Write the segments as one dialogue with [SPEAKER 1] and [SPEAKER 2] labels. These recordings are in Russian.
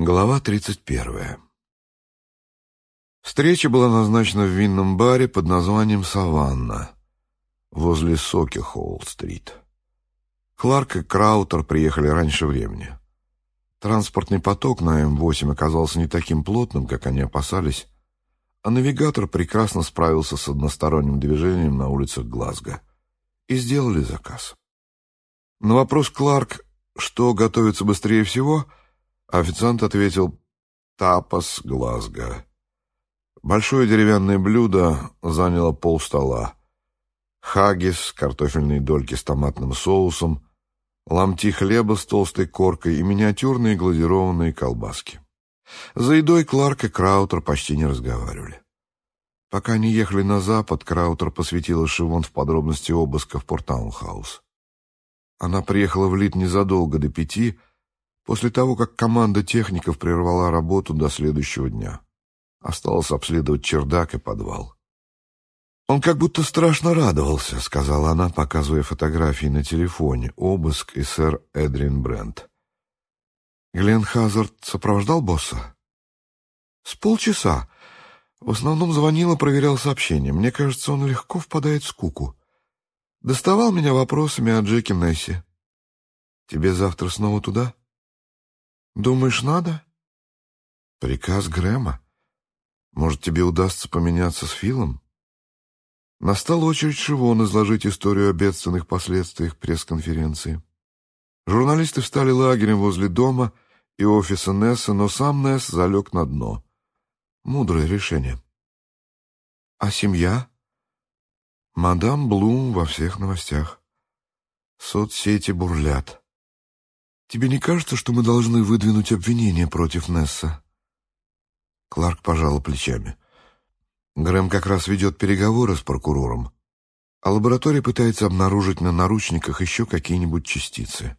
[SPEAKER 1] Глава 31. Встреча была назначена в винном баре под названием «Саванна» возле Соки-Холл-стрит. Кларк и Краутер приехали раньше времени. Транспортный поток на М8 оказался не таким плотным, как они опасались, а навигатор прекрасно справился с односторонним движением на улицах Глазго. И сделали заказ. На вопрос Кларк, что готовится быстрее всего – Официант ответил «Тапас Глазго». Большое деревянное блюдо заняло полстола. Хагис, картофельные дольки с томатным соусом, ломти хлеба с толстой коркой и миниатюрные глазированные колбаски. За едой Кларк и Краутер почти не разговаривали. Пока они ехали на запад, Краутер посвятила Шивон в подробности обыска в Портаунхаус. Она приехала в Лид незадолго до пяти, После того, как команда техников прервала работу до следующего дня. Осталось обследовать чердак и подвал. «Он как будто страшно радовался», — сказала она, показывая фотографии на телефоне, обыск и сэр Эдрин Брент. «Глен Хазард сопровождал босса?» «С полчаса. В основном звонил и проверял сообщения. Мне кажется, он легко впадает в скуку. Доставал меня вопросами о Джеке Несси. Тебе завтра снова туда?» Думаешь, надо? Приказ Грэма. Может, тебе удастся поменяться с Филом? Настала очередь Шивон изложить историю о бедственных последствиях пресс-конференции. Журналисты встали лагерем возле дома и офиса Несса, но сам Несс залег на дно. Мудрое решение. А семья? Мадам Блум во всех новостях. Соцсети бурлят. Тебе не кажется, что мы должны выдвинуть обвинение против Несса?» Кларк пожал плечами. Грэм как раз ведет переговоры с прокурором, а лаборатория пытается обнаружить на наручниках еще какие-нибудь частицы.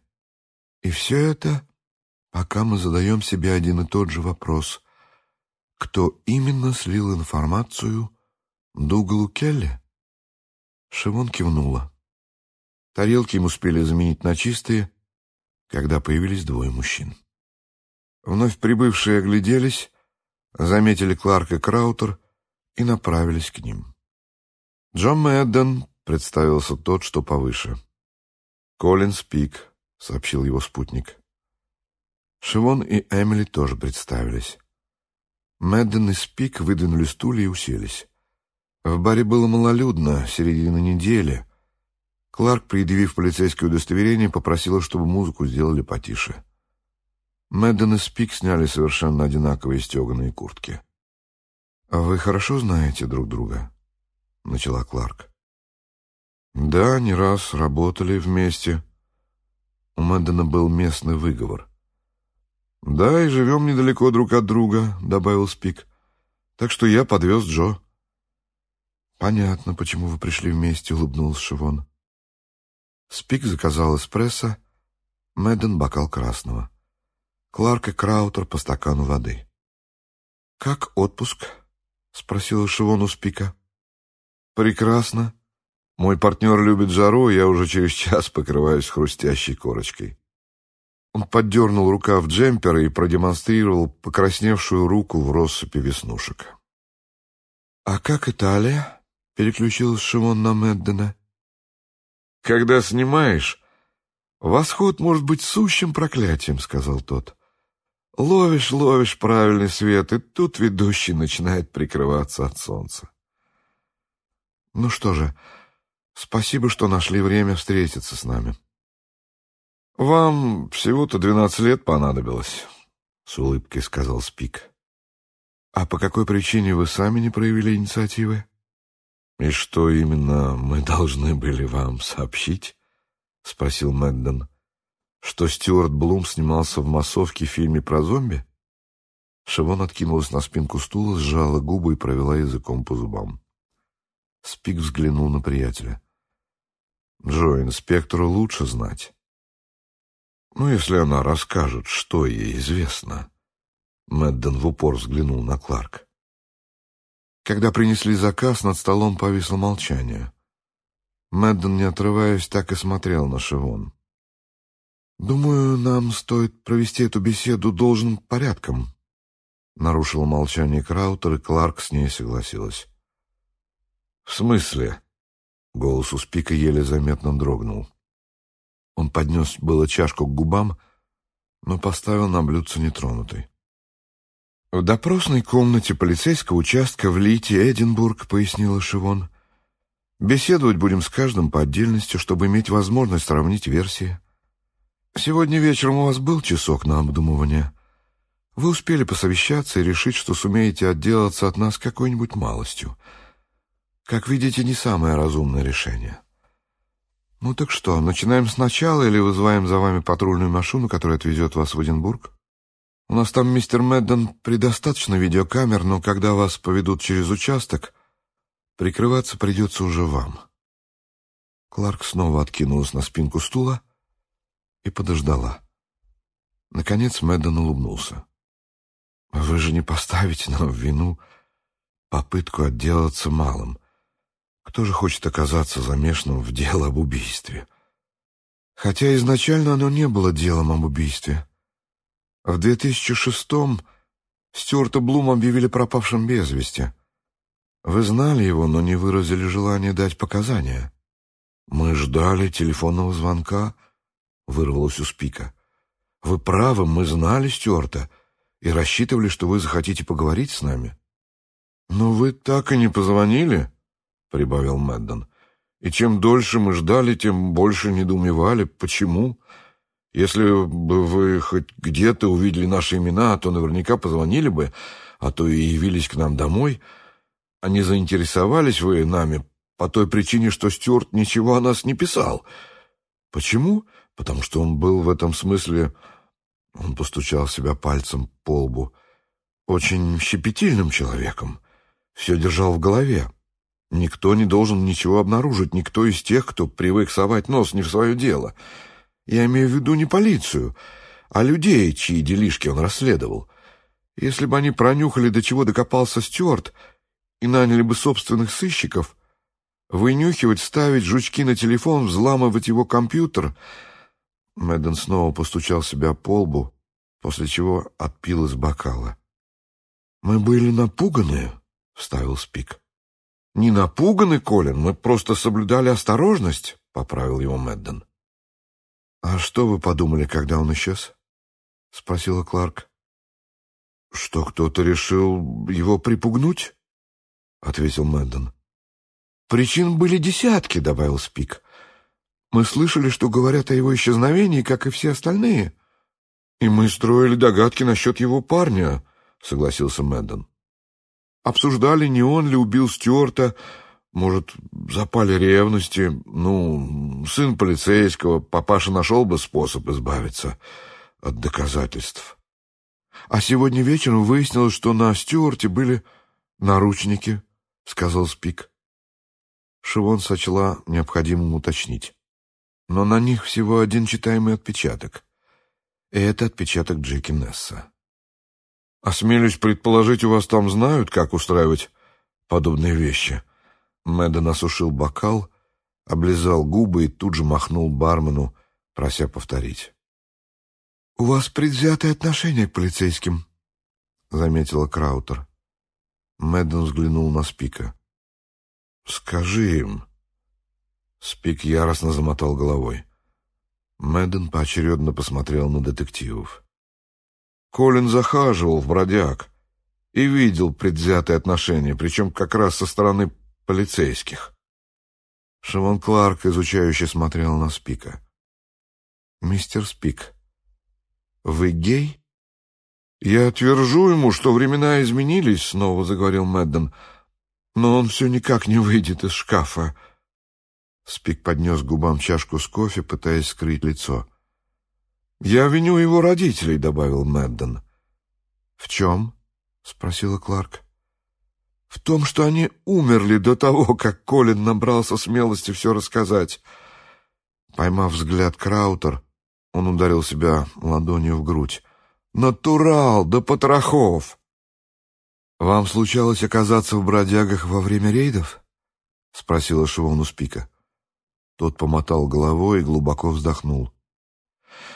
[SPEAKER 1] И все это, пока мы задаем себе один и тот же вопрос. Кто именно слил информацию Дугалу Келли? Шивон кивнула. Тарелки им успели заменить на чистые, когда появились двое мужчин. Вновь прибывшие огляделись, заметили Кларк и Краутер и направились к ним. Джон Мэдден представился тот, что повыше. «Колин Спик», — сообщил его спутник. Шивон и Эмили тоже представились. Мэдден и Спик выдвинули стулья и уселись. В баре было малолюдно, середина недели — Кларк, предъявив полицейское удостоверение, попросила, чтобы музыку сделали потише. Мэдден и Спик сняли совершенно одинаковые стеганые куртки. «А вы хорошо знаете друг друга?» — начала Кларк. «Да, не раз работали вместе». У Мэддена был местный выговор. «Да, и живем недалеко друг от друга», — добавил Спик. «Так что я подвез Джо». «Понятно, почему вы пришли вместе», — улыбнулся Шивон. Спик заказал эспрессо, Мэдден — бокал красного. Кларк и Краутер по стакану воды. «Как отпуск?» — спросила Шивон у Спика. «Прекрасно. Мой партнер любит жару, я уже через час покрываюсь хрустящей корочкой». Он поддернул рукав джемпера и продемонстрировал покрасневшую руку в россыпи веснушек. «А как Италия?» — переключилась Шивон на Мэддена. Когда снимаешь, восход может быть сущим проклятием, сказал тот. Ловишь, ловишь правильный свет, и тут ведущий начинает прикрываться от солнца. Ну что же, спасибо, что нашли время встретиться с нами. Вам всего-то двенадцать лет понадобилось, с улыбкой сказал Спик. А по какой причине вы сами не проявили инициативы? «И что именно мы должны были вам сообщить?» — спросил Мэдден. «Что Стюарт Блум снимался в массовке в фильме про зомби?» Шивон откинулась на спинку стула, сжала губы и провела языком по зубам. Спик взглянул на приятеля. «Джо, инспектору лучше знать. Ну, если она расскажет, что ей известно». Мэдден в упор взглянул на Кларк. Когда принесли заказ, над столом повисло молчание. Мэдден, не отрываясь, так и смотрел на Шивон. «Думаю, нам стоит провести эту беседу должным порядком», — нарушил молчание Краутер, и Кларк с ней согласилась. «В смысле?» — голос у Спика еле заметно дрогнул. Он поднес было чашку к губам, но поставил на блюдце нетронутой. «В допросной комнате полицейского участка в Лите, Эдинбург», — пояснила Шивон. «Беседовать будем с каждым по отдельности, чтобы иметь возможность сравнить версии». Сегодня вечером у вас был часок на обдумывание. Вы успели посовещаться и решить, что сумеете отделаться от нас какой-нибудь малостью. Как видите, не самое разумное решение. Ну так что, начинаем сначала или вызываем за вами патрульную машину, которая отвезет вас в Эдинбург? У нас там, мистер Меддон, предостаточно видеокамер, но когда вас поведут через участок, прикрываться придется уже вам. Кларк снова откинулась на спинку стула, и подождала. Наконец Мэддон улыбнулся. «Вы же не поставите нам в вину попытку отделаться малым. Кто же хочет оказаться замешанным в дело об убийстве? Хотя изначально оно не было делом об убийстве. В 2006-м Стюарта Блум объявили пропавшим без вести. Вы знали его, но не выразили желания дать показания. Мы ждали телефонного звонка — вырвалось у Спика. «Вы правы, мы знали Стюарта и рассчитывали, что вы захотите поговорить с нами». «Но вы так и не позвонили», — прибавил Мэддон. «И чем дольше мы ждали, тем больше недоумевали. Почему? Если бы вы хоть где-то увидели наши имена, то наверняка позвонили бы, а то и явились к нам домой. А не заинтересовались вы нами по той причине, что Стюарт ничего о нас не писал. Почему?» потому что он был в этом смысле, он постучал себя пальцем по лбу, очень щепетильным человеком, все держал в голове. Никто не должен ничего обнаружить, никто из тех, кто привык совать нос не в свое дело. Я имею в виду не полицию, а людей, чьи делишки он расследовал. Если бы они пронюхали, до чего докопался Стюарт, и наняли бы собственных сыщиков, вынюхивать, ставить жучки на телефон, взламывать его компьютер — Мэдден снова постучал себя по лбу, после чего отпил из бокала. «Мы были напуганы», — вставил Спик. «Не напуганы, Колин, мы просто соблюдали осторожность», — поправил его Мэдден. «А что вы подумали, когда он исчез?» — спросила Кларк. «Что кто-то решил его припугнуть?» — ответил Мэдден. «Причин были десятки», — добавил Спик. Мы слышали, что говорят о его исчезновении, как и все остальные. И мы строили догадки насчет его парня, согласился Мэддон. Обсуждали, не он ли убил Стюарта, может, запали ревности. Ну, сын полицейского, папаша нашел бы способ избавиться от доказательств. А сегодня вечером выяснилось, что на Стюарте были наручники, — сказал Спик. Шивон сочла необходимым уточнить но на них всего один читаемый отпечаток. И это отпечаток Джеки Несса. «Осмелюсь предположить, у вас там знают, как устраивать подобные вещи?» Мэдден осушил бокал, облизал губы и тут же махнул бармену, прося повторить. «У вас предвзятое отношение к полицейским», — заметила Краутер. Мэдден взглянул на Спика. «Скажи им», Спик яростно замотал головой. Мэдден поочередно посмотрел на детективов. Колин захаживал в бродяг и видел предвзятые отношения, причем как раз со стороны полицейских. Шивон Кларк изучающе смотрел на Спика. «Мистер Спик, вы гей?» «Я твержу ему, что времена изменились», — снова заговорил Мэдден, «но он все никак не выйдет из шкафа». Спик поднес губам чашку с кофе, пытаясь скрыть лицо. «Я виню его родителей», — добавил Мэдден. «В чем?» — спросила Кларк. «В том, что они умерли до того, как Колин набрался смелости все рассказать». Поймав взгляд Краутер, он ударил себя ладонью в грудь. «Натурал, да потрохов!» «Вам случалось оказаться в бродягах во время рейдов?» — спросила Шивон у Спика. Тот помотал головой и глубоко вздохнул.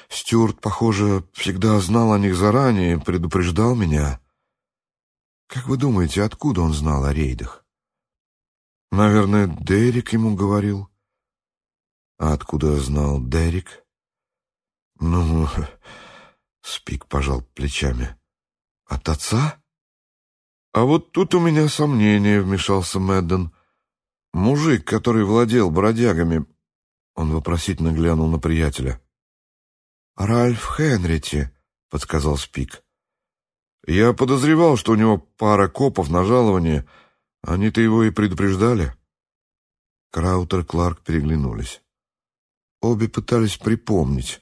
[SPEAKER 1] Стюарт, похоже, всегда знал о них заранее, предупреждал меня. Как вы думаете, откуда он знал о рейдах? Наверное, Дерек ему говорил. А откуда знал Дерек? Ну, Спик пожал плечами. От отца? А вот тут у меня сомнения, вмешался Мэдден. Мужик, который владел бродягами... Он вопросительно глянул на приятеля. «Ральф Хенрити», — подсказал Спик. «Я подозревал, что у него пара копов на жалование. Они-то его и предупреждали». Краутер и Кларк переглянулись. Обе пытались припомнить,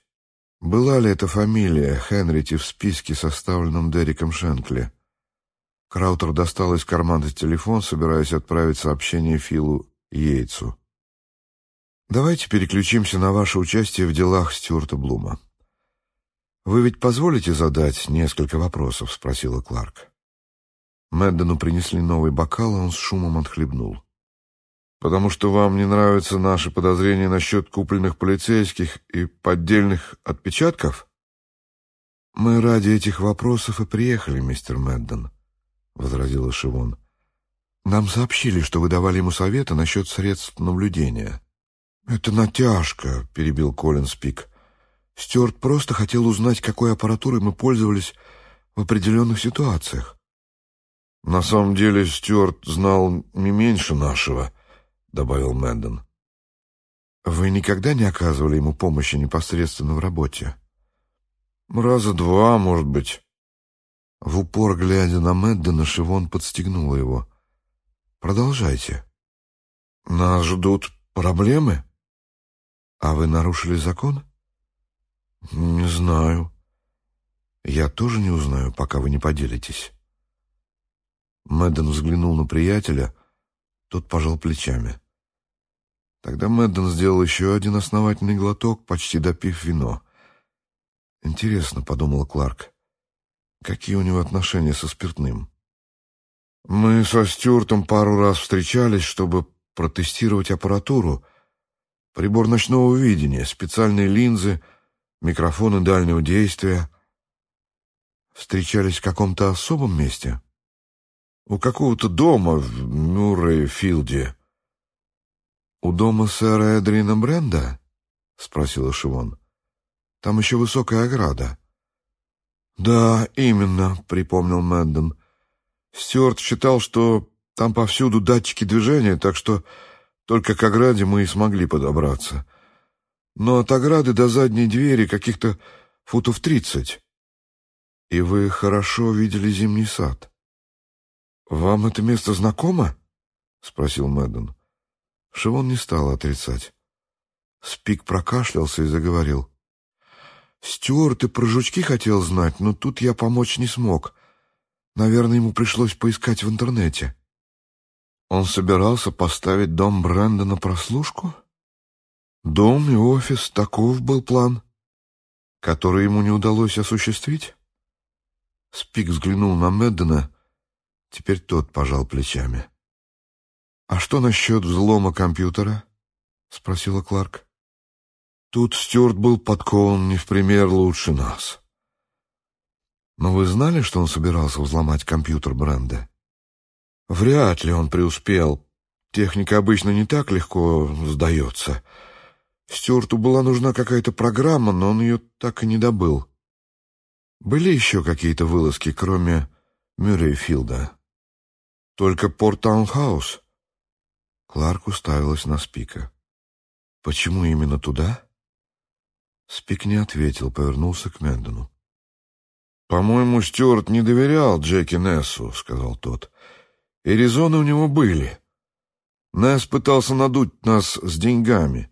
[SPEAKER 1] была ли эта фамилия Хенрити в списке, составленном Дериком Шенкли. Краутер достал из кармана телефон, собираясь отправить сообщение Филу Йейтсу. «Давайте переключимся на ваше участие в делах Стюарта Блума. Вы ведь позволите задать несколько вопросов?» — спросила Кларк. Мэддену принесли новый бокал, и он с шумом отхлебнул. «Потому что вам не нравятся наши подозрения насчет купленных полицейских и поддельных отпечатков?» «Мы ради этих вопросов и приехали, мистер Мэдден», — возразила Шивон. «Нам сообщили, что вы давали ему советы насчет средств наблюдения». «Это натяжка», — перебил Колин Спик. «Стюарт просто хотел узнать, какой аппаратурой мы пользовались в определенных ситуациях». «На самом деле Стюарт знал не меньше нашего», — добавил Мэндон. «Вы никогда не оказывали ему помощи непосредственно в работе?» «Раза два, может быть». В упор, глядя на Мэддена, Шивон подстегнула его. «Продолжайте». «Нас ждут проблемы?» «А вы нарушили закон?» «Не знаю». «Я тоже не узнаю, пока вы не поделитесь». Мэдден взглянул на приятеля, тот пожал плечами. Тогда Мэдден сделал еще один основательный глоток, почти допив вино. «Интересно», — подумала Кларк, Какие у него отношения со спиртным? Мы со Стюартом пару раз встречались, чтобы протестировать аппаратуру. Прибор ночного видения, специальные линзы, микрофоны дальнего действия. Встречались в каком-то особом месте? У какого-то дома в Мюррей-Филде. «У дома сэра Эдрина Бренда?» — спросила Шивон. «Там еще высокая ограда». «Да, именно», — припомнил Мэндон. «Стюарт считал, что там повсюду датчики движения, так что только к ограде мы и смогли подобраться. Но от ограды до задней двери каких-то футов тридцать. И вы хорошо видели зимний сад. Вам это место знакомо?» — спросил Мэддон. Шивон не стал отрицать. Спик прокашлялся и заговорил. Стюарт и про жучки хотел знать, но тут я помочь не смог. Наверное, ему пришлось поискать в интернете. Он собирался поставить дом Бренда на прослушку? Дом и офис, таков был план, который ему не удалось осуществить? Спик взглянул на Меддена, теперь тот пожал плечами. «А что насчет взлома компьютера?» — спросила Кларк. Тут Стюарт был подкован не в пример лучше нас. Но вы знали, что он собирался взломать компьютер Бренда? Вряд ли он преуспел. Техника обычно не так легко сдается. Стюарту была нужна какая-то программа, но он ее так и не добыл. Были еще какие-то вылазки, кроме Мюррейфилда? Только Порт-Таунхаус? Кларк уставилась на Спика. Почему именно туда? Спик не ответил, повернулся к Мэндону. «По-моему, Стюарт не доверял Джеки Нессу», — сказал тот. «И резоны у него были. Несс пытался надуть нас с деньгами.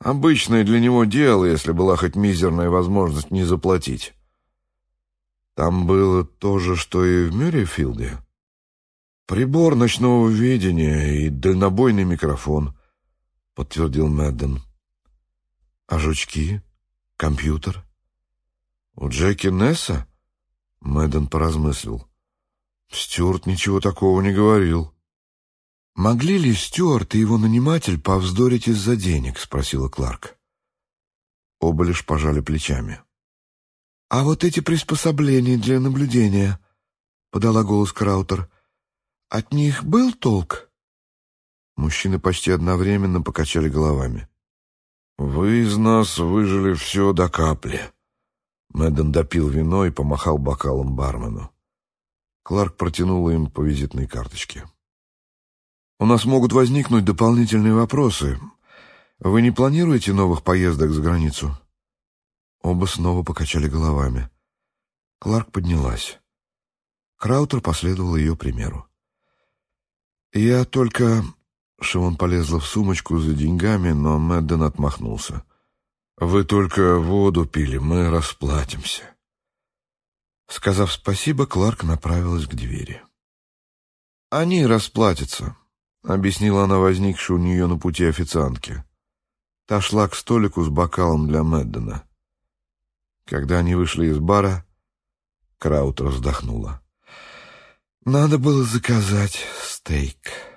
[SPEAKER 1] Обычное для него дело, если была хоть мизерная возможность не заплатить». «Там было то же, что и в Мюррейфилде?» «Прибор ночного видения и дальнобойный микрофон», — подтвердил Мэдден. «А жучки?» Компьютер? У Джеки Несса? Мэдден поразмыслил. Стюарт ничего такого не говорил. «Могли ли Стюарт и его наниматель повздорить из-за денег?» — спросила Кларк. Оба лишь пожали плечами.
[SPEAKER 2] «А вот эти приспособления для наблюдения», — подала голос Краутер, — «от них был толк?»
[SPEAKER 1] Мужчины почти одновременно покачали головами. «Вы из нас выжили все до капли». Мэдден допил вино и помахал бокалом бармену. Кларк протянул им по визитной карточке. «У нас могут возникнуть дополнительные вопросы. Вы не планируете новых поездок за границу?» Оба снова покачали головами. Кларк поднялась. Краутер последовал ее примеру. «Я только...» Шивон полезла в сумочку за деньгами, но Мэдден отмахнулся. «Вы только воду пили, мы расплатимся». Сказав спасибо, Кларк направилась к двери. «Они расплатятся», — объяснила она возникшей у нее на пути официантке. Та шла к столику с бокалом для Мэддена. Когда они вышли из бара, Краутер вздохнула. «Надо было заказать стейк».